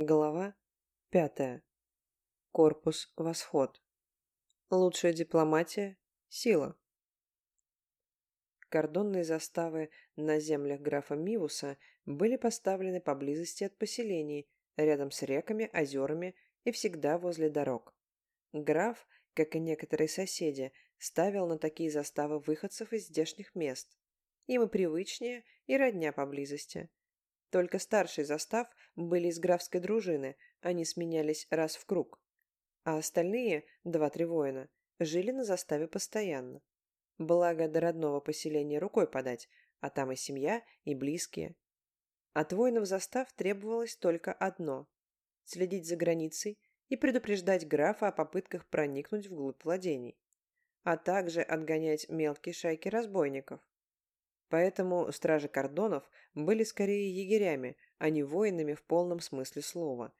Глава пятая. Корпус Восход. Лучшая дипломатия – сила. Кордонные заставы на землях графа Мивуса были поставлены поблизости от поселений, рядом с реками, озерами и всегда возле дорог. Граф, как и некоторые соседи, ставил на такие заставы выходцев из здешних мест. Им и привычнее, и родня поблизости – только старший застав были из графской дружины, они сменялись раз в круг. А остальные, два-три воина, жили на заставе постоянно. Благо до родного поселения рукой подать, а там и семья, и близкие. От воинов застав требовалось только одно – следить за границей и предупреждать графа о попытках проникнуть вглубь владений, а также отгонять мелкие шайки разбойников. Поэтому стражи кордонов были скорее егерями, а не воинами в полном смысле слова.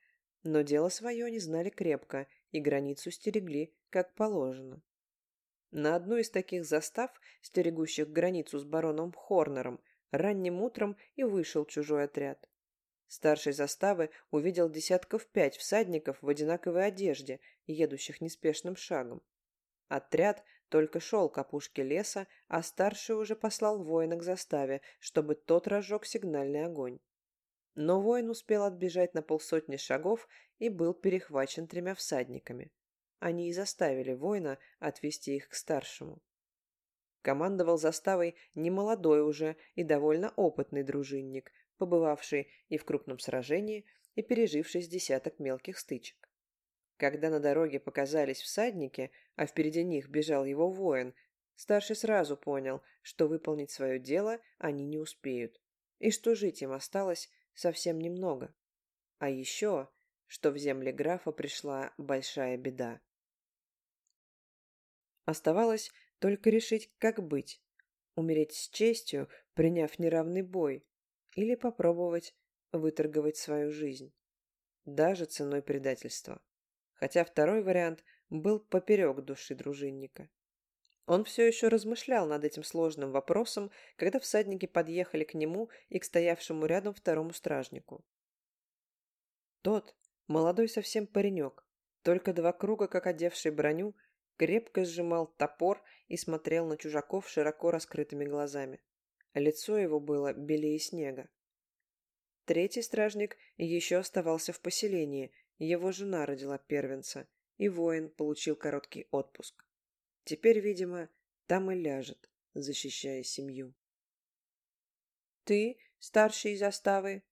Но дело свое они знали крепко и границу стерегли, как положено. На одну из таких застав, стерегущих границу с бароном Хорнером, ранним утром и вышел чужой отряд. Старший заставы увидел десятков пять всадников в одинаковой одежде, едущих неспешным шагом. Отряд только шел к опушке леса, а старший уже послал воина к заставе, чтобы тот разжег сигнальный огонь. Но воин успел отбежать на полсотни шагов и был перехвачен тремя всадниками. Они и заставили воина отвести их к старшему. Командовал заставой немолодой уже и довольно опытный дружинник, побывавший и в крупном сражении, и переживший с десяток мелких стычек. Когда на дороге показались всадники, а впереди них бежал его воин, старший сразу понял, что выполнить свое дело они не успеют, и что жить им осталось совсем немного. А еще, что в земле графа пришла большая беда. Оставалось только решить, как быть. Умереть с честью, приняв неравный бой, или попробовать выторговать свою жизнь, даже ценой предательства хотя второй вариант был поперек души дружинника. Он все еще размышлял над этим сложным вопросом, когда всадники подъехали к нему и к стоявшему рядом второму стражнику. Тот, молодой совсем паренек, только два круга, как одевший броню, крепко сжимал топор и смотрел на чужаков широко раскрытыми глазами. Лицо его было белее снега. Третий стражник еще оставался в поселении его жена родила первенца, и воин получил короткий отпуск. Теперь, видимо, там и ляжет, защищая семью. «Ты, старший из заставы?»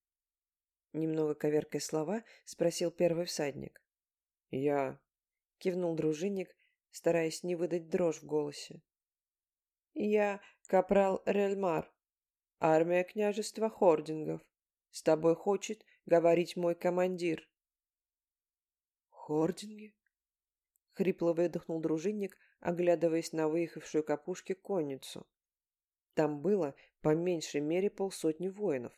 Немного коверкая слова, спросил первый всадник. «Я...» — кивнул дружинник, стараясь не выдать дрожь в голосе. «Я капрал Рельмар, армия княжества Хордингов. С тобой хочет говорить мой командир». «Хординги?» — хрипло выдохнул дружинник, оглядываясь на выехавшую к опушке конницу. Там было по меньшей мере полсотни воинов.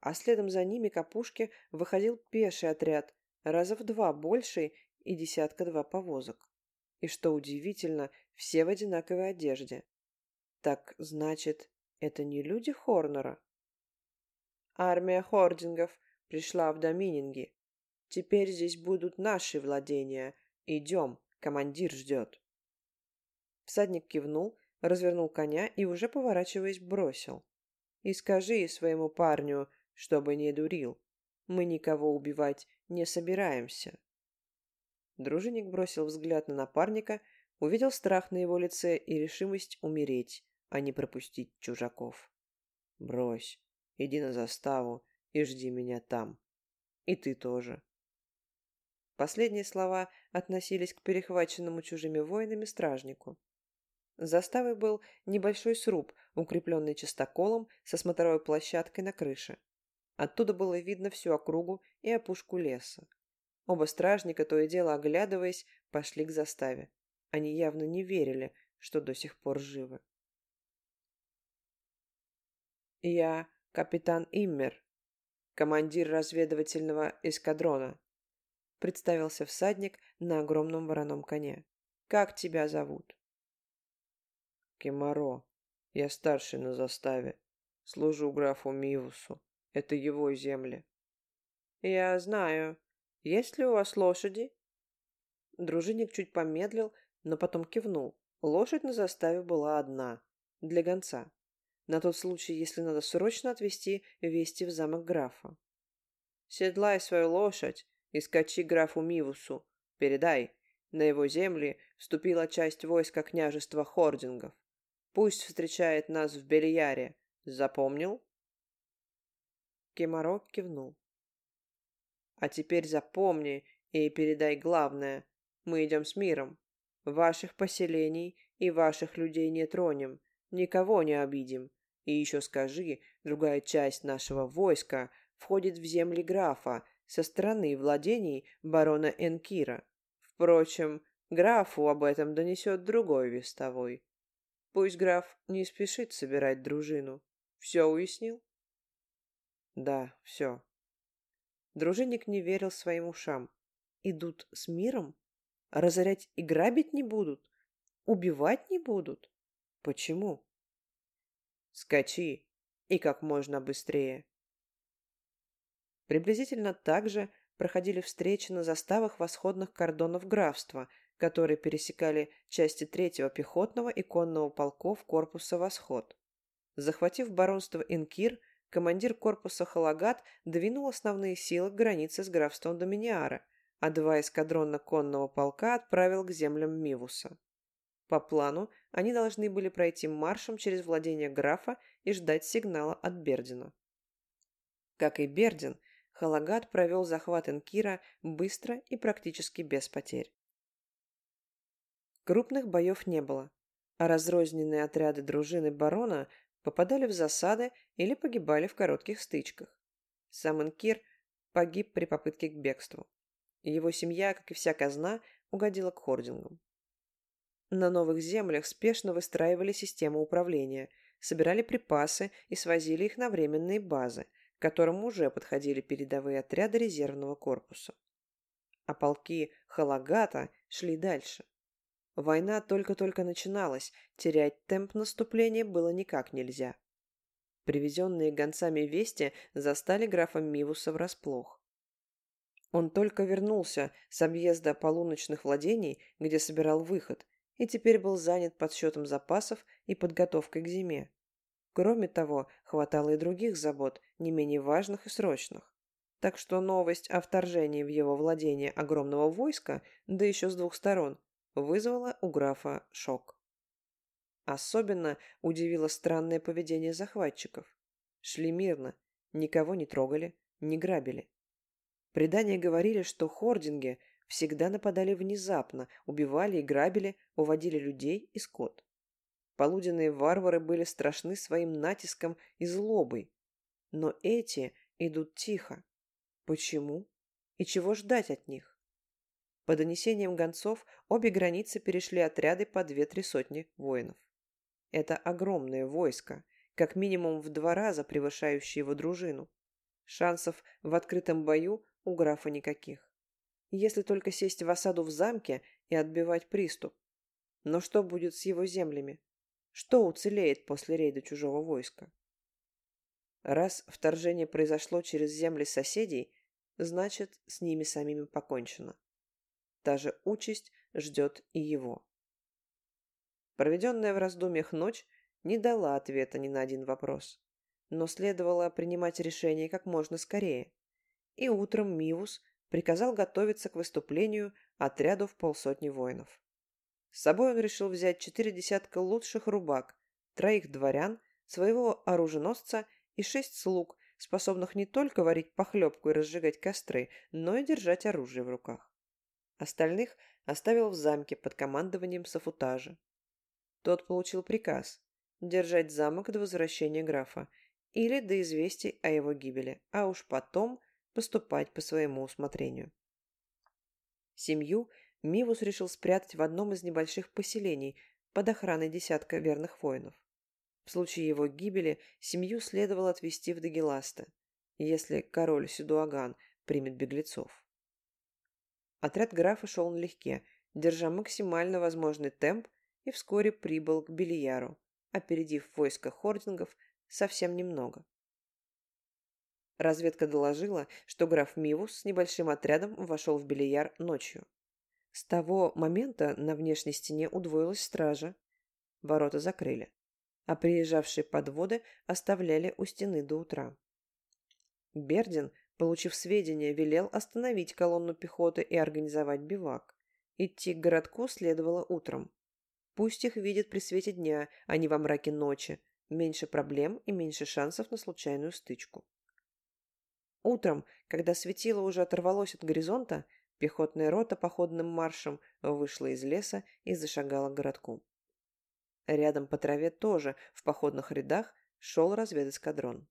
А следом за ними к опушке выходил пеший отряд, раза в два больший и десятка-два повозок. И что удивительно, все в одинаковой одежде. Так, значит, это не люди Хорнера? Армия хордингов пришла в Домининги, Теперь здесь будут наши владения. Идем, командир ждет. Всадник кивнул, развернул коня и, уже поворачиваясь, бросил. И скажи своему парню, чтобы не дурил. Мы никого убивать не собираемся. Дружинник бросил взгляд на напарника, увидел страх на его лице и решимость умереть, а не пропустить чужаков. Брось, иди на заставу и жди меня там. И ты тоже. Последние слова относились к перехваченному чужими воинами стражнику. Заставой был небольшой сруб, укрепленный частоколом со смотровой площадкой на крыше. Оттуда было видно всю округу и опушку леса. Оба стражника, то и дело оглядываясь, пошли к заставе. Они явно не верили, что до сих пор живы. «Я капитан Иммер, командир разведывательного эскадрона», представился всадник на огромном вороном коне. «Как тебя зовут?» «Кемаро. Я старший на заставе. Служу графу Мивусу. Это его земли». «Я знаю. Есть ли у вас лошади?» Дружинник чуть помедлил, но потом кивнул. Лошадь на заставе была одна, для гонца. На тот случай, если надо срочно отвезти вести в замок графа. «Седлай свою лошадь и скачи графу Мивусу. Передай, на его земли вступила часть войска княжества Хордингов. Пусть встречает нас в Бельяре. Запомнил?» Кемарок кивнул. «А теперь запомни и передай главное. Мы идем с миром. Ваших поселений и ваших людей не тронем, никого не обидим. И еще скажи, другая часть нашего войска входит в земли графа со стороны владений барона Энкира. Впрочем, графу об этом донесет другой вестовой. Пусть граф не спешит собирать дружину. Все уяснил? Да, все. Дружинник не верил своим ушам. Идут с миром? Разорять и грабить не будут? Убивать не будут? Почему? Скачи, и как можно быстрее. Приблизительно так же проходили встречи на заставах восходных кордонов графства, которые пересекали части третьего пехотного и конного полков корпуса «Восход». Захватив баронство Инкир, командир корпуса Халагат двинул основные силы к границе с графством Доминиара – а два эскадрона конного полка отправил к землям Мивуса. По плану, они должны были пройти маршем через владение графа и ждать сигнала от Бердина. Как и Бердин, Халагат провел захват Энкира быстро и практически без потерь. Крупных боев не было, а разрозненные отряды дружины барона попадали в засады или погибали в коротких стычках. Сам Энкир погиб при попытке к бегству. Его семья, как и вся казна, угодила к хордингам. На новых землях спешно выстраивали систему управления, собирали припасы и свозили их на временные базы, к которым уже подходили передовые отряды резервного корпуса. А полки Халагата шли дальше. Война только-только начиналась, терять темп наступления было никак нельзя. Привезенные гонцами вести застали графа Мивуса врасплох. Он только вернулся с объезда полуночных владений, где собирал выход, и теперь был занят подсчетом запасов и подготовкой к зиме. Кроме того, хватало и других забот, не менее важных и срочных. Так что новость о вторжении в его владение огромного войска, да еще с двух сторон, вызвала у графа шок. Особенно удивило странное поведение захватчиков. Шли мирно, никого не трогали, не грабили. Предания говорили, что хординги всегда нападали внезапно, убивали и грабили, уводили людей и скот. Полуденные варвары были страшны своим натиском и злобой. Но эти идут тихо. Почему? И чего ждать от них? По донесениям гонцов, обе границы перешли отряды по две-три сотни воинов. Это огромное войско, как минимум в два раза превышающее его дружину. Шансов в открытом бою у графа никаких. Если только сесть в осаду в замке и отбивать приступ. Но что будет с его землями? Что уцелеет после рейда чужого войска? Раз вторжение произошло через земли соседей, значит, с ними самими покончено. Та же участь ждет и его. Проведенная в раздумьях ночь не дала ответа ни на один вопрос, но следовало принимать решение как можно скорее и утром Мивус приказал готовиться к выступлению отряду в полсотни воинов. С собой он решил взять четыре десятка лучших рубак, троих дворян, своего оруженосца и шесть слуг, способных не только варить похлебку и разжигать костры, но и держать оружие в руках. Остальных оставил в замке под командованием Сафутажа. Тот получил приказ держать замок до возвращения графа или до известий о его гибели, а уж потом поступать по своему усмотрению. Семью Мивус решил спрятать в одном из небольших поселений под охраной десятка верных воинов. В случае его гибели семью следовало отвезти в Дагеласта, если король Сидуаган примет беглецов. Отряд графа шел налегке, держа максимально возможный темп и вскоре прибыл к Бельяру, опередив войско хордингов совсем немного. Разведка доложила, что граф Мивус с небольшим отрядом вошел в Белияр ночью. С того момента на внешней стене удвоилась стража. Ворота закрыли, а приезжавшие подводы оставляли у стены до утра. Бердин, получив сведения, велел остановить колонну пехоты и организовать бивак. Идти к городку следовало утром. Пусть их видят при свете дня, а не во мраке ночи. Меньше проблем и меньше шансов на случайную стычку. Утром, когда светило уже оторвалось от горизонта, пехотная рота походным маршем вышла из леса и зашагала к городку. Рядом по траве тоже, в походных рядах, шел разведэскадрон.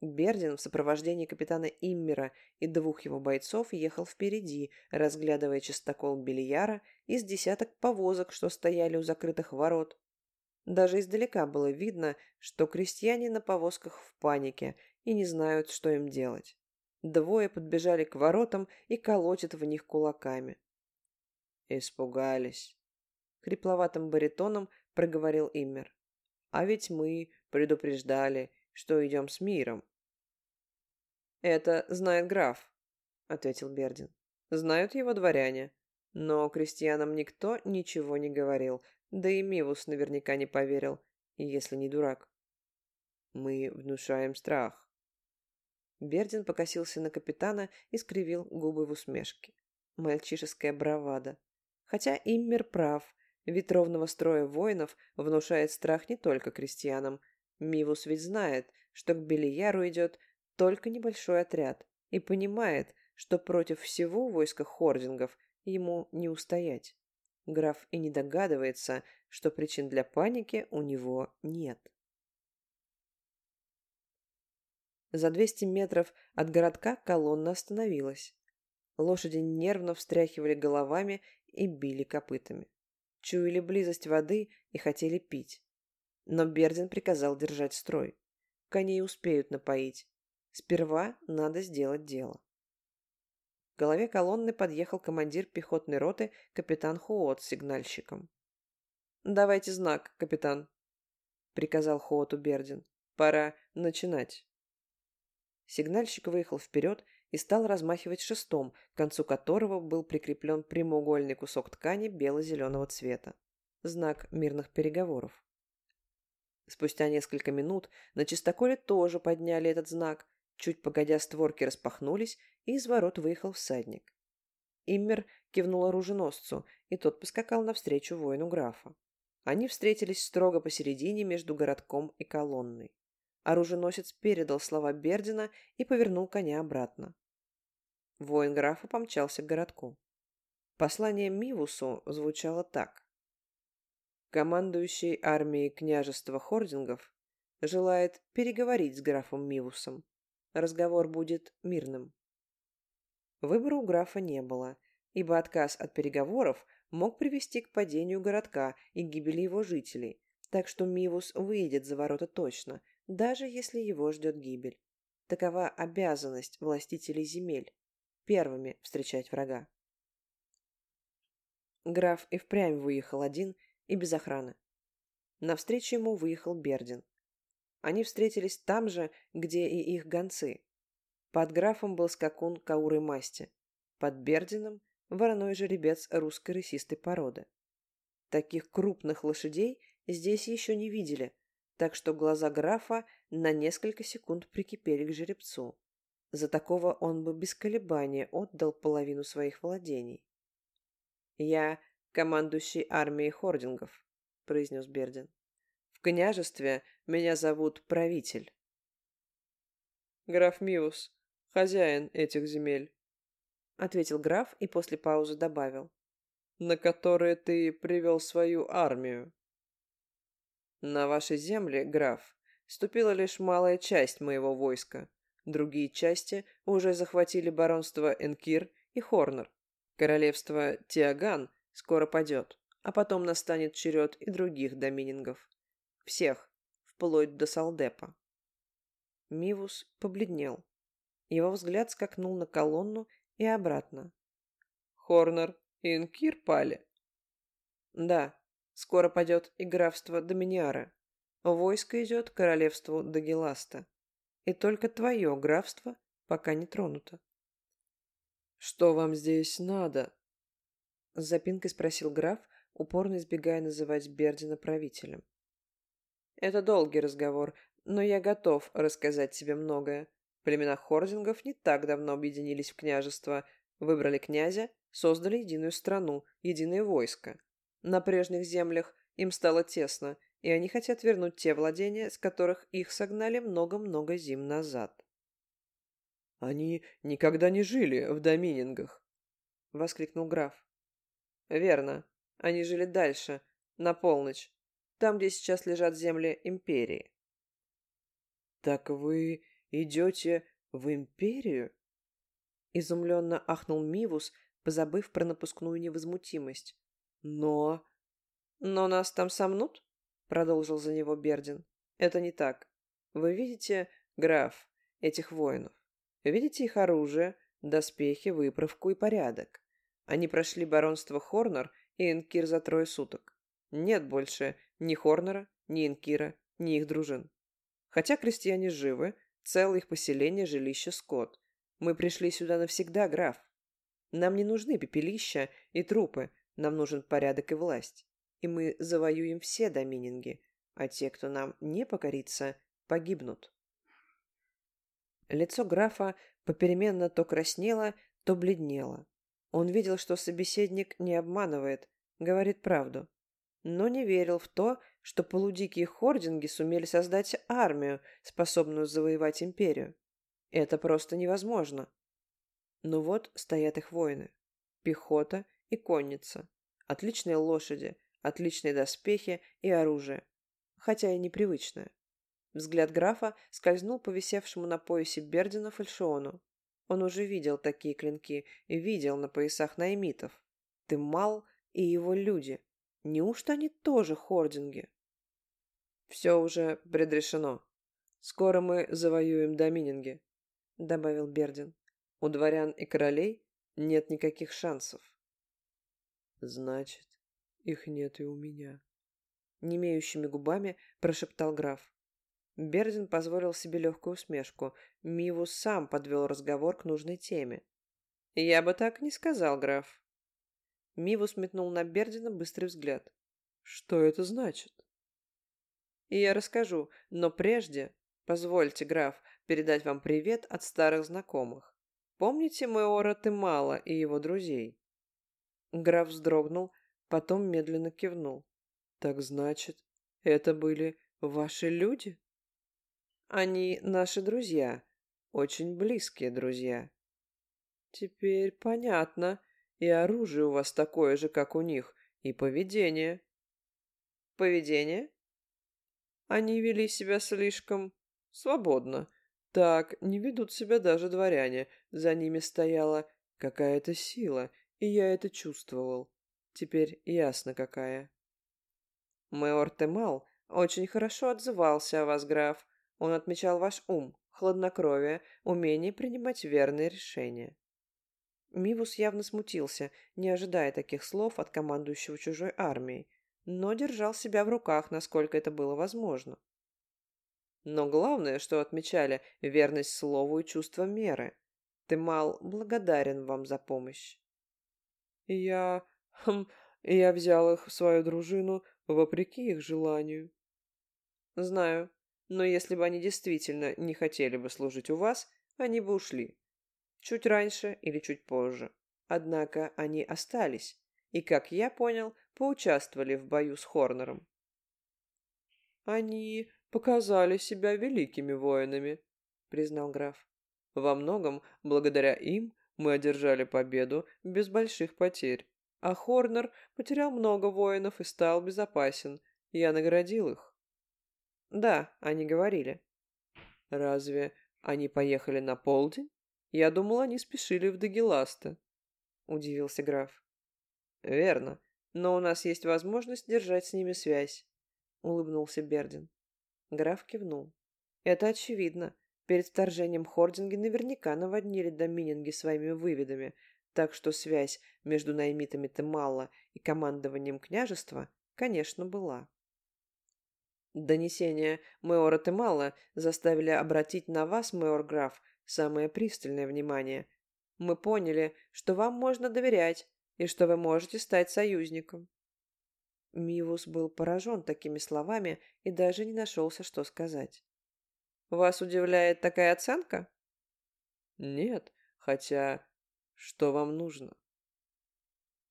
Бердин в сопровождении капитана Иммера и двух его бойцов ехал впереди, разглядывая чистокол Бельяра из десяток повозок, что стояли у закрытых ворот. Даже издалека было видно, что крестьяне на повозках в панике и не знают, что им делать. Двое подбежали к воротам и колотят в них кулаками. «Испугались», — хрипловатым баритоном проговорил Иммер. «А ведь мы предупреждали, что идем с миром». «Это знает граф», — ответил Бердин. «Знают его дворяне. Но крестьянам никто ничего не говорил, да и Мивус наверняка не поверил, если не дурак. Мы внушаем страх. Бердин покосился на капитана и скривил губы в усмешке. Мальчишеская бравада. Хотя Иммер прав. Ветровного строя воинов внушает страх не только крестьянам. Мивус ведь знает, что к Белияру идет только небольшой отряд и понимает, что против всего войска хордингов ему не устоять. Граф и не догадывается, что причин для паники у него нет. За 200 метров от городка колонна остановилась. Лошади нервно встряхивали головами и били копытами. Чуяли близость воды и хотели пить. Но Бердин приказал держать строй. Коней успеют напоить. Сперва надо сделать дело. К голове колонны подъехал командир пехотной роты капитан Хуот с сигнальщиком. «Давайте знак, капитан», — приказал Хуоту Бердин. «Пора начинать». Сигнальщик выехал вперед и стал размахивать шестом, к концу которого был прикреплен прямоугольный кусок ткани бело-зеленого цвета. Знак мирных переговоров. Спустя несколько минут на чистоколе тоже подняли этот знак. Чуть погодя створки распахнулись, и из ворот выехал всадник. Иммер кивнул оруженосцу, и тот поскакал навстречу воину графа. Они встретились строго посередине между городком и колонной. Оруженосец передал слова Бердина и повернул коня обратно. Воин графа помчался к городку. Послание Мивусу звучало так. Командующий армией княжества Хордингов желает переговорить с графом Мивусом. Разговор будет мирным. Выбора у графа не было, ибо отказ от переговоров мог привести к падению городка и гибели его жителей, так что Мивус выйдет за ворота точно – даже если его ждет гибель. Такова обязанность властителей земель – первыми встречать врага. Граф и впрямь выехал один и без охраны. Навстречу ему выехал Бердин. Они встретились там же, где и их гонцы. Под графом был скакун кауры масти. Под Бердином – вороной жеребец русской рысистой породы. Таких крупных лошадей здесь еще не видели – так что глаза графа на несколько секунд прикипели к жеребцу. За такого он бы без колебания отдал половину своих владений. «Я командующий армией хордингов», — произнес Бердин. «В княжестве меня зовут правитель». «Граф Миус, хозяин этих земель», — ответил граф и после паузы добавил. «На которые ты привел свою армию». На ваши земли, граф, ступила лишь малая часть моего войска. Другие части уже захватили баронство Энкир и Хорнер. Королевство Тиаган скоро падет, а потом настанет черед и других доминингов. Всех, вплоть до Салдепа. Мивус побледнел. Его взгляд скакнул на колонну и обратно. Хорнер и Энкир пали? Да, Скоро падет и графство Доминиара. Войско идет к королевству Дагеласта. и только твое графство пока не тронуто. «Что вам здесь надо?» С запинкой спросил граф, упорно избегая называть Бердина правителем. «Это долгий разговор, но я готов рассказать тебе многое. Племена хордингов не так давно объединились в княжество, выбрали князя, создали единую страну, единое войско. На прежних землях им стало тесно, и они хотят вернуть те владения, с которых их согнали много-много зим назад. «Они никогда не жили в доминингах», — воскликнул граф. Верно. Они жили дальше, на полночь, там, где сейчас лежат земли империи. Так вы идете в империю? Изумленно ахнул Мивус, позабыв про напускную невозмутимость. Но... Но нас там сомнут? Продолжил за него Бердин. Это не так. Вы видите, граф, этих воинов. Видите их оружие, доспехи, выправку и порядок. Они прошли баронство Хорнер и Энкир за трое суток. Нет больше ни Хорнера, ни Энкира, ни их дружин. Хотя крестьяне живы, целое их поселение, жилище, скот. Мы пришли сюда навсегда, граф. Нам не нужны пепелища и трупы, нам нужен порядок и власть. И мы завоюем все домининги, а те, кто нам не покорится, погибнут. Лицо графа попеременно то краснело, то бледнело. Он видел, что собеседник не обманывает, говорит правду. Но не верил в то, что полудикие хординги сумели создать армию, способную завоевать империю. Это просто невозможно. Но вот стоят их воины. Пехота и конница. Отличные лошади, отличные доспехи и оружие. Хотя и непривычное. Взгляд графа скользнул по висевшему на поясе Бердина фальшиону. Он уже видел такие клинки и видел на поясах наймитов. Тымал и его люди. Неужто они тоже хординги? «Все уже предрешено. Скоро мы завоюем домининги», — добавил Бердин. «У дворян и королей нет никаких шансов». «Значит, их нет и у меня», — немеющими губами прошептал граф. Бердин позволил себе легкую усмешку. Мивус сам подвел разговор к нужной теме. «Я бы так не сказал, граф». Мивус метнул на Бердина быстрый взгляд. «Что это значит?» «И я расскажу, но прежде, позвольте, граф, передать вам привет от старых знакомых. Помните Мэора Тымала и его друзей?» Граф вздрогнул, потом медленно кивнул. «Так значит, это были ваши люди?» Они наши друзья, очень близкие друзья. Теперь понятно. И оружие у вас такое же, как у них, и поведение. Поведение? Они вели себя слишком свободно. Так не ведут себя даже дворяне. За ними стояла какая-то сила, и я это чувствовал. Теперь ясно, какая. Мэор Темал очень хорошо отзывался о вас, граф. Он отмечал ваш ум, хладнокровие, умение принимать верные решения. Мивус явно смутился, не ожидая таких слов от командующего чужой армией, но держал себя в руках, насколько это было возможно. Но главное, что отмечали верность слову и чувство меры. Ты мал благодарен вам за помощь. Я... Хм, я взял их в свою дружину вопреки их желанию. Знаю, но если бы они действительно не хотели бы служить у вас, они бы ушли. Чуть раньше или чуть позже. Однако они остались и, как я понял, поучаствовали в бою с Хорнером. «Они показали себя великими воинами», — признал граф. «Во многом, благодаря им, мы одержали победу без больших потерь, а Хорнер потерял много воинов и стал безопасен. Я наградил их». Да, они говорили. Разве они поехали на полдень? Я думал, они спешили в Дагеласта. Удивился граф. Верно, но у нас есть возможность держать с ними связь. Улыбнулся Бердин. Граф кивнул. Это очевидно. Перед вторжением хординги наверняка наводнили домининги своими выведами, так что связь между наймитами Темалла и командованием княжества, конечно, была. Донесения мэора Темала заставили обратить на вас, мэор граф, самое пристальное внимание. Мы поняли, что вам можно доверять и что вы можете стать союзником. Мивус был поражен такими словами и даже не нашелся, что сказать. «Вас удивляет такая оценка?» «Нет, хотя... Что вам нужно?»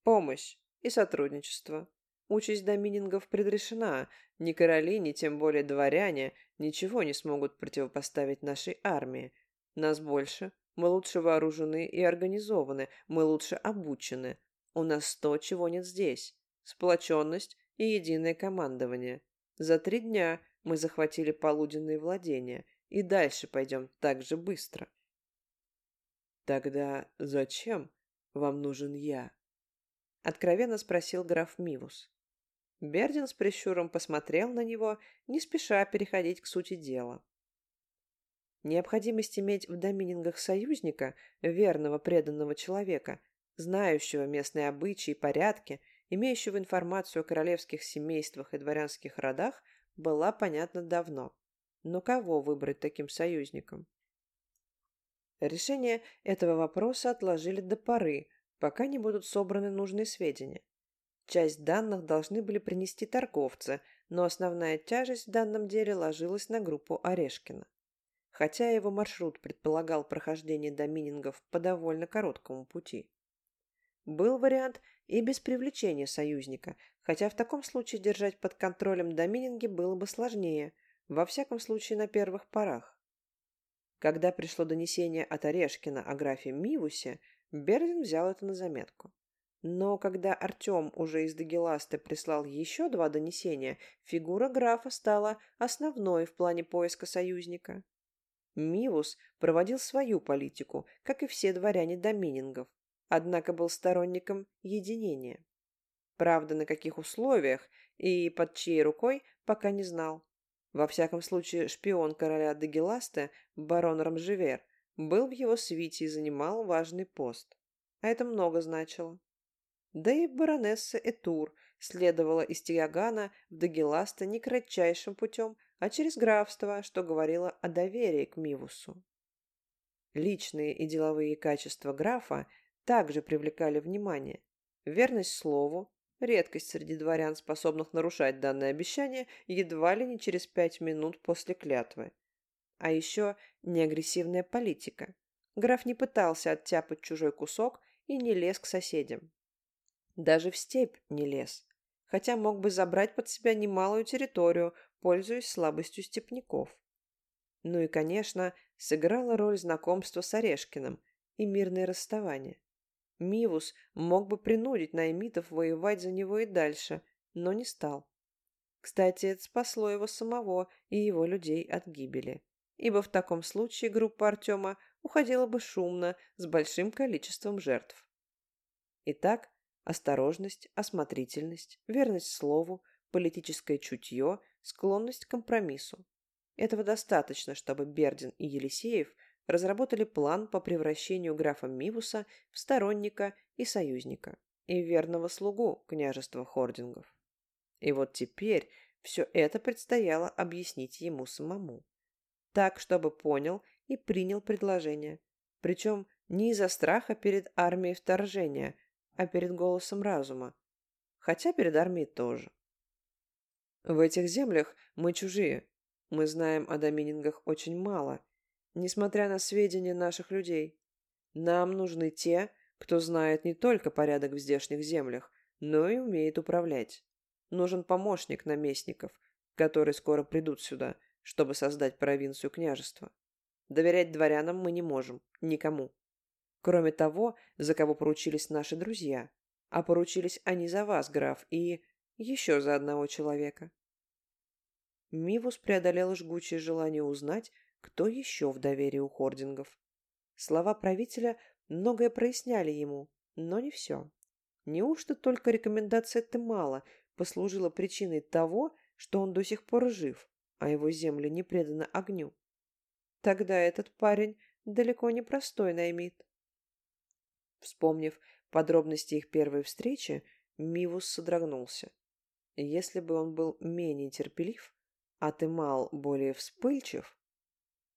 «Помощь и сотрудничество. Участь доминингов предрешена. Ни короли, ни тем более дворяне ничего не смогут противопоставить нашей армии. Нас больше, мы лучше вооружены и организованы, мы лучше обучены. У нас то, чего нет здесь. Сплоченность и единое командование. За три дня мы захватили полуденные владения, и дальше пойдем так же быстро. Тогда зачем вам нужен я? Откровенно спросил граф Мивус. Бердин с прищуром посмотрел на него, не спеша переходить к сути дела. Необходимость иметь в доминингах союзника, верного преданного человека, знающего местные обычаи и порядки, имеющего информацию о королевских семействах и дворянских родах, была понятна давно. Но кого выбрать таким союзником? Решение этого вопроса отложили до поры, пока не будут собраны нужные сведения. Часть данных должны были принести торговцы, но основная тяжесть в данном деле ложилась на группу Орешкина. Хотя его маршрут предполагал прохождение доминингов по довольно короткому пути. Был вариант и без привлечения союзника, хотя в таком случае держать под контролем домининги было бы сложнее, во всяком случае на первых порах. Когда пришло донесение от Орешкина о графе Мивусе, Берлин взял это на заметку. Но когда Артем уже из Дагеласта прислал еще два донесения, фигура графа стала основной в плане поиска союзника. Мивус проводил свою политику, как и все дворяне доминингов, однако был сторонником единения. Правда, на каких условиях и под чьей рукой, пока не знал. Во всяком случае, шпион короля Дагеласта, барон Рамжевер, был в его свите и занимал важный пост. А это много значило. Да и баронесса Этур следовала из Тиагана в Дагеласта не кратчайшим путем, а через графство, что говорило о доверии к Мивусу. Личные и деловые качества графа также привлекали внимание. Верность слову, редкость среди дворян, способных нарушать данное обещание, едва ли не через пять минут после клятвы. А еще неагрессивная политика. Граф не пытался оттяпать чужой кусок и не лез к соседям. Даже в степь не лез, хотя мог бы забрать под себя немалую территорию, пользуясь слабостью степняков. Ну и, конечно, сыграла роль знакомства с Орешкиным и мирное расставание. Мивус мог бы принудить наймитов воевать за него и дальше, но не стал. Кстати, это спасло его самого и его людей от гибели, ибо в таком случае группа Артема уходила бы шумно, с большим количеством жертв. Итак, Осторожность, осмотрительность, верность слову, политическое чутье, склонность к компромиссу. Этого достаточно, чтобы Бердин и Елисеев разработали план по превращению графа Мивуса в сторонника и союзника, и верного слугу княжества Хордингов. И вот теперь все это предстояло объяснить ему самому. Так, чтобы понял и принял предложение. Причем не из-за страха перед армией вторжения, а перед голосом разума. Хотя перед армией тоже. В этих землях мы чужие. Мы знаем о доминингах очень мало, несмотря на сведения наших людей. Нам нужны те, кто знает не только порядок в здешних землях, но и умеет управлять. Нужен помощник наместников, которые скоро придут сюда, чтобы создать провинцию княжества. Доверять дворянам мы не можем, никому. Кроме того, за кого поручились наши друзья. А поручились они за вас, граф, и еще за одного человека. Мивус преодолел жгучее желание узнать, кто еще в доверии у хордингов. Слова правителя многое проясняли ему, но не все. Неужто только рекомендация Темала послужила причиной того, что он до сих пор жив, а его земля не предана огню? Тогда этот парень далеко не простой наймит. Вспомнив подробности их первой встречи, Мивус содрогнулся. Если бы он был менее терпелив, а ты мал более вспыльчив,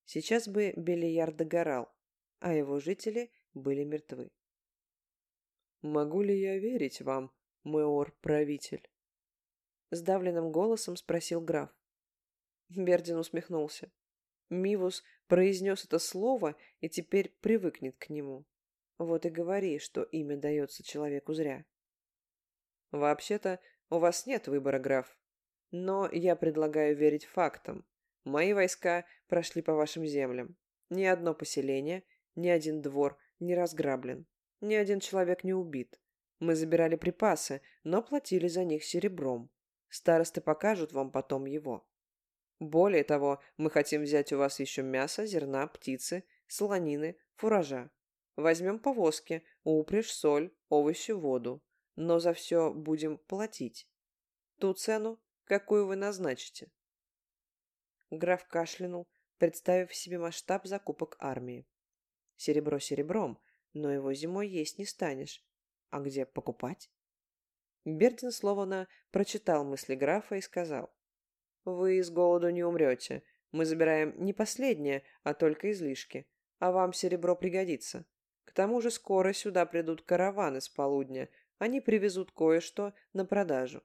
сейчас бы Белияр догорал, а его жители были мертвы. «Могу ли я верить вам, мэор-правитель?» Сдавленным голосом спросил граф. Бердин усмехнулся. Мивус произнес это слово и теперь привыкнет к нему. Вот и говори, что имя дается человеку зря. Вообще-то у вас нет выбора, граф. Но я предлагаю верить фактам. Мои войска прошли по вашим землям. Ни одно поселение, ни один двор не разграблен. Ни один человек не убит. Мы забирали припасы, но платили за них серебром. Старосты покажут вам потом его. Более того, мы хотим взять у вас еще мясо, зерна, птицы, слонины, фуража. Возьмем повозки, упряжь, соль, овощи, воду. Но за все будем платить. Ту цену, какую вы назначите. Граф кашлянул, представив себе масштаб закупок армии. Серебро серебром, но его зимой есть не станешь. А где покупать? Бердин словно прочитал мысли графа и сказал. «Вы с голоду не умрете. Мы забираем не последнее, а только излишки. А вам серебро пригодится. К тому же скоро сюда придут караваны с полудня. Они привезут кое-что на продажу.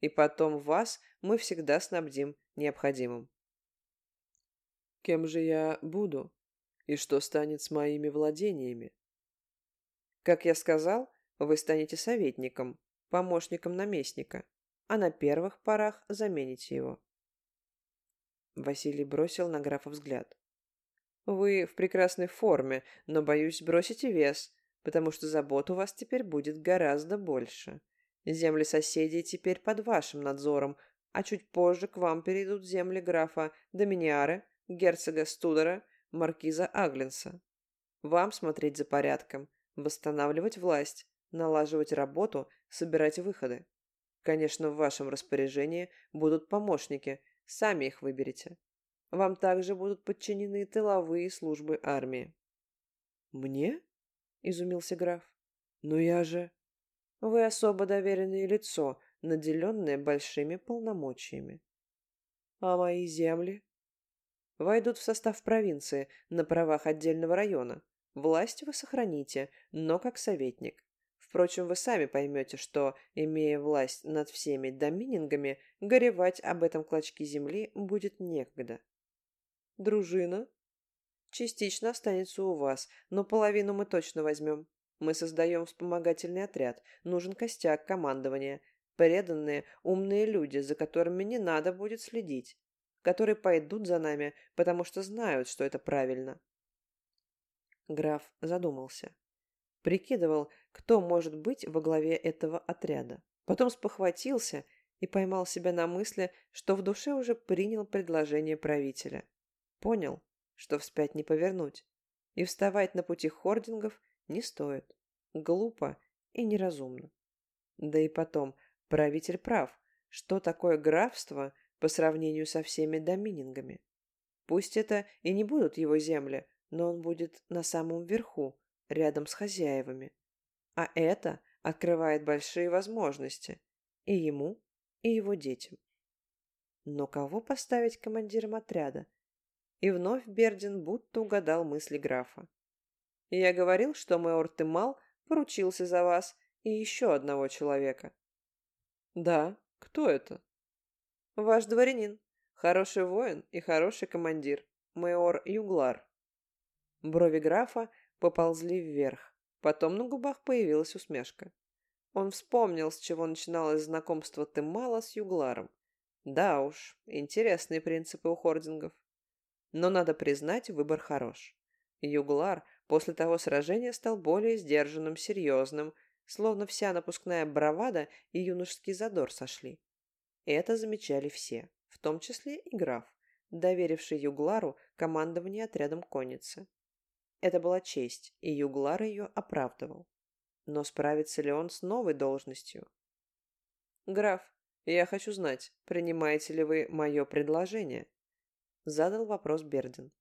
И потом вас мы всегда снабдим необходимым». «Кем же я буду? И что станет с моими владениями?» «Как я сказал, вы станете советником, помощником наместника, а на первых порах замените его. Василий бросил на графа взгляд. «Вы в прекрасной форме, но, боюсь, бросите вес, потому что забот у вас теперь будет гораздо больше. Земли соседей теперь под вашим надзором, а чуть позже к вам перейдут земли графа Доминиары, герцога Студера, маркиза Агленса. Вам смотреть за порядком, восстанавливать власть, налаживать работу, собирать выходы. Конечно, в вашем распоряжении будут помощники, сами их выберете. Вам также будут подчинены тыловые службы армии. «Мне?» – изумился граф. «Но я же...» «Вы особо доверенное лицо, наделенное большими полномочиями». «А мои земли?» «Войдут в состав провинции на правах отдельного района. Власть вы сохраните, но как советник. Впрочем, вы сами поймете, что, имея власть над всеми доминингами, горевать об этом клочке земли будет некогда. Дружина? Частично останется у вас, но половину мы точно возьмем. Мы создаем вспомогательный отряд, нужен костяк командования, преданные, умные люди, за которыми не надо будет следить, которые пойдут за нами, потому что знают, что это правильно. Граф задумался. Прикидывал, кто может быть во главе этого отряда. Потом спохватился и поймал себя на мысли, что в душе уже принял предложение правителя. Понял, что вспять не повернуть. И вставать на пути хордингов не стоит. Глупо и неразумно. Да и потом, правитель прав. Что такое графство по сравнению со всеми доминингами? Пусть это и не будут его земли, но он будет на самом верху, рядом с хозяевами. А это открывает большие возможности и ему, и его детям. Но кого поставить командиром отряда? И вновь Бердин будто угадал мысли графа. Я говорил, что майор Тымал поручился за вас и еще одного человека. Да, кто это? Ваш дворянин, хороший воин и хороший командир, майор Юглар. Брови графа поползли вверх. Потом на губах появилась усмешка. Он вспомнил, с чего начиналось знакомство Тымала с Югларом. Да уж, интересные принципы у хордингов. Но надо признать, выбор хорош. Юглар после того сражения стал более сдержанным, серьезным, словно вся напускная бравада и юношеский задор сошли. Это замечали все, в том числе и граф, доверивший Юглару командование отрядом конницы. Это была честь, и Юглар ее оправдывал. Но справится ли он с новой должностью? «Граф, я хочу знать, принимаете ли вы мое предложение?» Задал вопрос Бердин.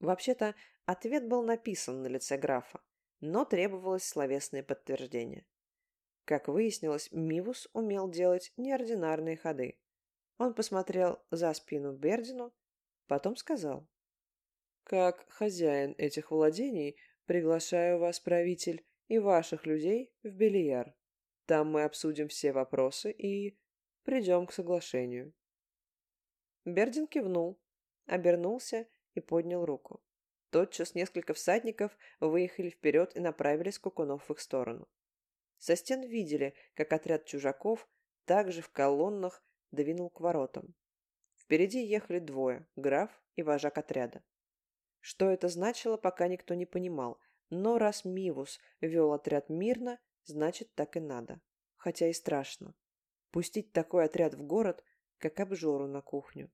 Вообще-то, ответ был написан на лице графа, но требовалось словесное подтверждение. Как выяснилось, Мивус умел делать неординарные ходы. Он посмотрел за спину Бердину, потом сказал. «Как хозяин этих владений, приглашаю вас, правитель, и ваших людей в Белияр. Там мы обсудим все вопросы и придем к соглашению». Бердин кивнул, обернулся и поднял руку. Тотчас несколько всадников выехали вперед и направились Кукунов в их сторону. Со стен видели, как отряд чужаков также в колоннах двинул к воротам. Впереди ехали двое – граф и вожак отряда. Что это значило, пока никто не понимал, но раз Мивус вел отряд мирно, значит так и надо. Хотя и страшно. Пустить такой отряд в город, как обжору на кухню.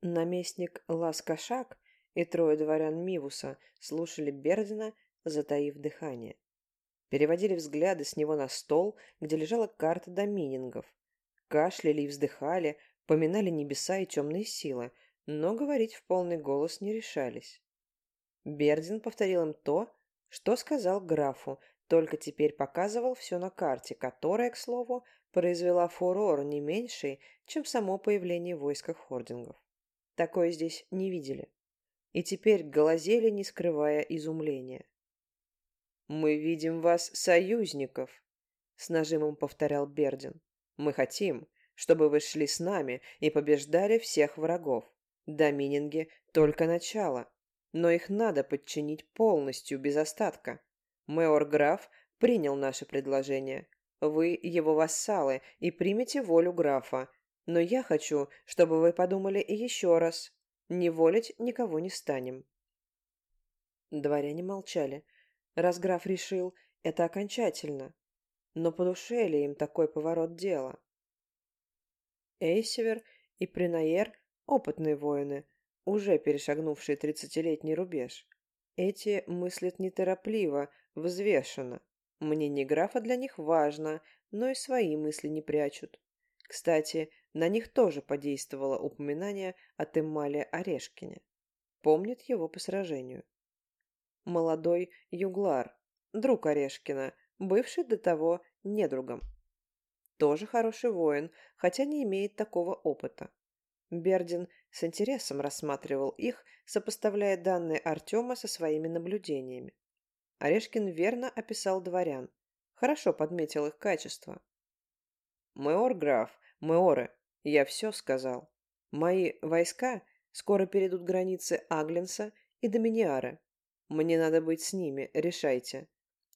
Наместник Ласкашак и трое дворян Мивуса слушали Бердина, затаив дыхание. Переводили взгляды с него на стол, где лежала карта доминингов. Кашляли и вздыхали, поминали небеса и темные силы, но говорить в полный голос не решались. Бердин повторил им то, что сказал графу, только теперь показывал все на карте, которая, к слову, произвела фурор не меньший, чем само появление войска хордингов. Такое здесь не видели. И теперь глазели, не скрывая изумления. «Мы видим вас союзников», — с нажимом повторял Бердин. «Мы хотим, чтобы вы шли с нами и побеждали всех врагов. Домининги — только начало, но их надо подчинить полностью, без остатка. Мэор Граф принял наше предложение. Вы его вассалы и примете волю графа, но я хочу, чтобы вы подумали еще раз. Не волить никого не станем. Дворяне молчали. Раз граф решил, это окончательно. Но по душе ли им такой поворот дела? Эйсевер и Принаер – опытные воины, уже перешагнувшие тридцатилетний рубеж. Эти мыслят неторопливо, взвешенно. Мнение графа для них важно, но и свои мысли не прячут. Кстати, на них тоже подействовало упоминание о Теммале Орешкине. Помнит его по сражению. Молодой Юглар, друг Орешкина, бывший до того недругом. Тоже хороший воин, хотя не имеет такого опыта. Бердин с интересом рассматривал их, сопоставляя данные Артема со своими наблюдениями. Орешкин верно описал дворян, хорошо подметил их качества. «Мэор граф, мэоры, я все сказал. Мои войска скоро перейдут границы Агленса и Доминиары. Мне надо быть с ними, решайте.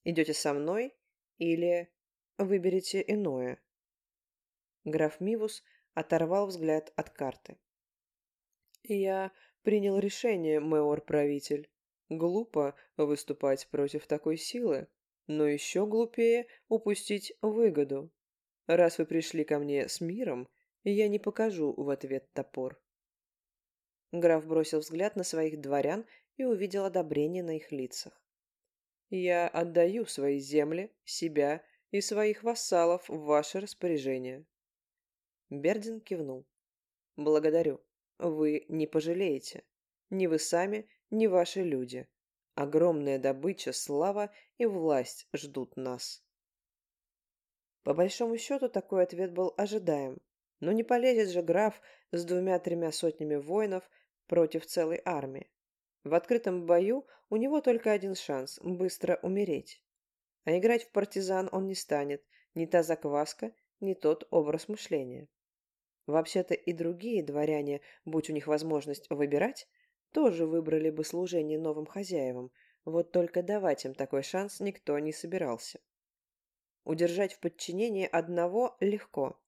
Идете со мной или выберете иное?» Граф Мивус оторвал взгляд от карты. «Я принял решение, мэор-правитель. Глупо выступать против такой силы, но еще глупее упустить выгоду. Раз вы пришли ко мне с миром, я не покажу в ответ топор. Граф бросил взгляд на своих дворян и увидел одобрение на их лицах. «Я отдаю свои земли, себя и своих вассалов в ваше распоряжение». Бердин кивнул. «Благодарю. Вы не пожалеете. Ни вы сами, ни ваши люди. Огромная добыча, слава и власть ждут нас». По большому счету, такой ответ был ожидаем. Но не полезет же граф с двумя-тремя сотнями воинов против целой армии. В открытом бою у него только один шанс – быстро умереть. А играть в партизан он не станет, ни та закваска, ни тот образ мышления. Вообще-то и другие дворяне, будь у них возможность выбирать, тоже выбрали бы служение новым хозяевам, вот только давать им такой шанс никто не собирался. Удержать в подчинении одного легко,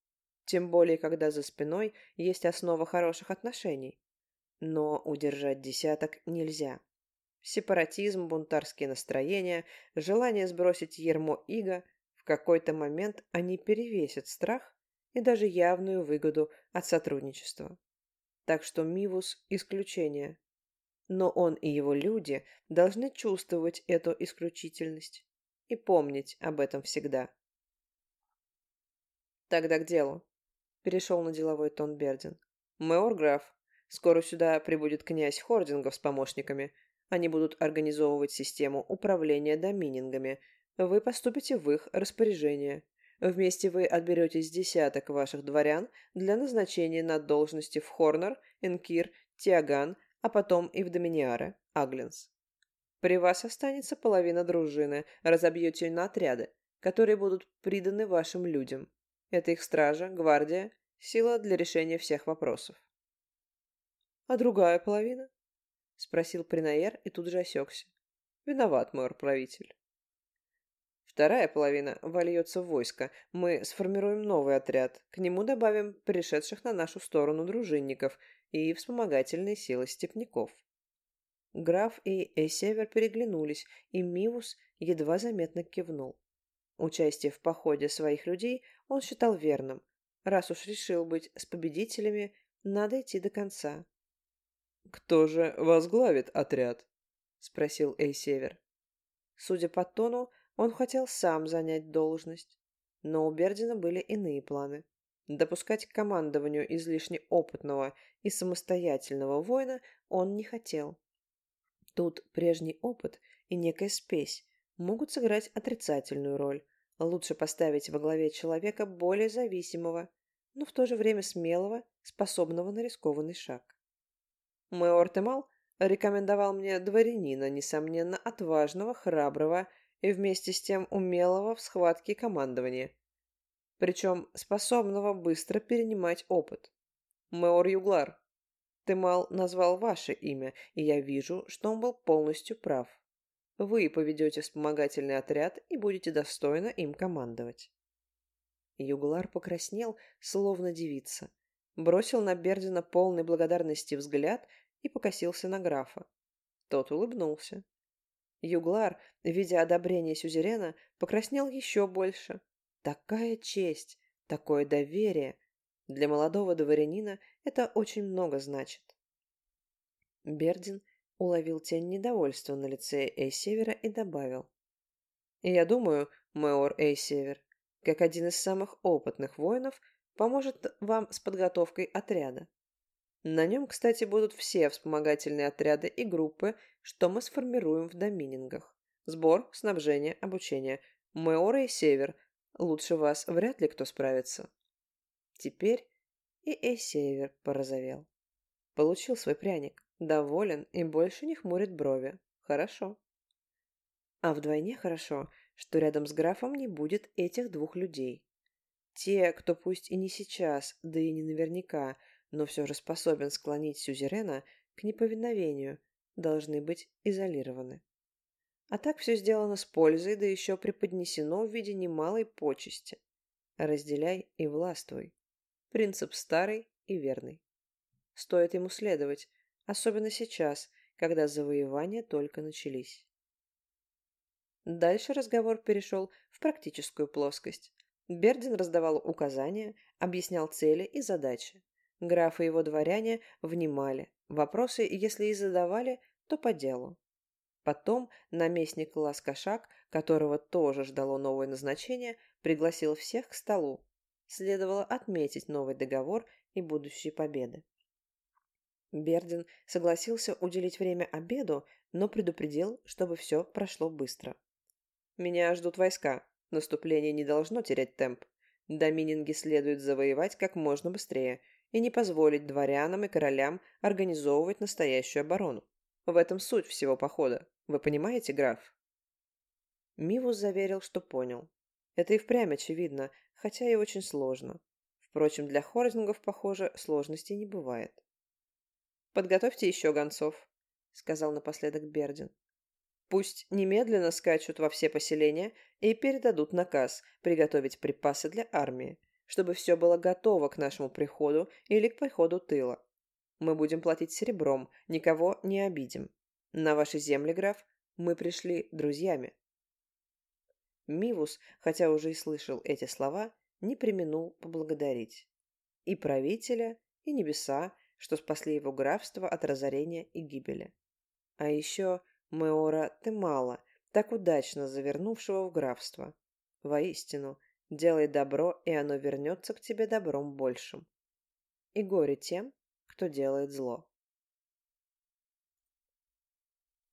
тем более, когда за спиной есть основа хороших отношений. Но удержать десяток нельзя. Сепаратизм, бунтарские настроения, желание сбросить ермо иго – в какой-то момент они перевесят страх и даже явную выгоду от сотрудничества. Так что Мивус – исключение. Но он и его люди должны чувствовать эту исключительность и помнить об этом всегда. Тогда к делу. Перешел на деловой тон Бердин. Мэор граф, скоро сюда прибудет князь Хордингов с помощниками. Они будут организовывать систему управления доминингами. Вы поступите в их распоряжение. Вместе вы отберете с десяток ваших дворян для назначения на должности в Хорнер, Энкир, Тиаган, а потом и в Доминиаре, Агленс. При вас останется половина дружины, разобьете на отряды, которые будут приданы вашим людям. Это их стража, гвардия, сила для решения всех вопросов. «А другая половина?» — спросил Принаер и тут же осекся. «Виноват, мой правитель». Вторая половина вольется в войско. Мы сформируем новый отряд. К нему добавим пришедших на нашу сторону дружинников и вспомогательные силы степняков. Граф и Эсевер переглянулись, и Мивус едва заметно кивнул. Участие в походе своих людей он считал верным. Раз уж решил быть с победителями, надо идти до конца. «Кто же возглавит отряд?» — спросил Эйсевер. Судя по тону, он хотел сам занять должность. Но у Бердина были иные планы. Допускать к командованию излишне опытного и самостоятельного воина он не хотел. Тут прежний опыт и некая спесь могут сыграть отрицательную роль. Лучше поставить во главе человека более зависимого, но в то же время смелого, способного на рискованный шаг. Майор Темал рекомендовал мне дворянина, несомненно, отважного, храброго и вместе с тем умелого в схватке командования. Причем способного быстро перенимать опыт. Майор Юглар, Темал назвал ваше имя, и я вижу, что он был полностью прав. Вы поведете вспомогательный отряд и будете достойно им командовать. Юглар покраснел, словно девица. Бросил на Бердина полный благодарности взгляд и покосился на графа. Тот улыбнулся. Юглар, видя одобрение сюзерена, покраснел еще больше. Такая честь, такое доверие. Для молодого дворянина это очень много значит. Бердин уловил тень недовольства на лице Эйсевера и добавил. «Я думаю, майор Эйсевер, как один из самых опытных воинов, поможет вам с подготовкой отряда. На нем, кстати, будут все вспомогательные отряды и группы, что мы сформируем в доминингах. Сбор, снабжение, обучение. Мэора и Север. Лучше вас вряд ли кто справится. Теперь и Эсевер порозовел. Получил свой пряник. Доволен и больше не хмурит брови. Хорошо. А вдвойне хорошо, что рядом с графом не будет этих двух людей. Те, кто пусть и не сейчас, да и не наверняка, но все же способен склонить сюзерена к неповиновению, должны быть изолированы. А так все сделано с пользой, да еще преподнесено в виде немалой почести. Разделяй и властвуй. Принцип старый и верный. Стоит ему следовать, особенно сейчас, когда завоевания только начались. Дальше разговор перешел в практическую плоскость. Бердин раздавал указания, объяснял цели и задачи. Граф и его дворяне внимали. Вопросы, если и задавали, то по делу. Потом наместник Ласкашак, которого тоже ждало новое назначение, пригласил всех к столу. Следовало отметить новый договор и будущие победы. Бердин согласился уделить время обеду, но предупредил, чтобы все прошло быстро. «Меня ждут войска. Наступление не должно терять темп. Домининги следует завоевать как можно быстрее и не позволить дворянам и королям организовывать настоящую оборону. В этом суть всего похода. Вы понимаете, граф?» Мивус заверил, что понял. Это и впрямь очевидно, хотя и очень сложно. Впрочем, для хорзингов, похоже, сложностей не бывает. «Подготовьте еще гонцов», — сказал напоследок Бердин. «Пусть немедленно скачут во все поселения и передадут наказ приготовить припасы для армии, чтобы все было готово к нашему приходу или к приходу тыла. Мы будем платить серебром, никого не обидим. На ваши земли, граф, мы пришли друзьями. Мивус, хотя уже и слышал эти слова, не применул поблагодарить. И правителя, и небеса, что спасли его графство от разорения и гибели. А еще Меора Темала, так удачно завернувшего в графство. Воистину, делай добро, и оно вернется к тебе добром большим. И горе тем, кто делает зло.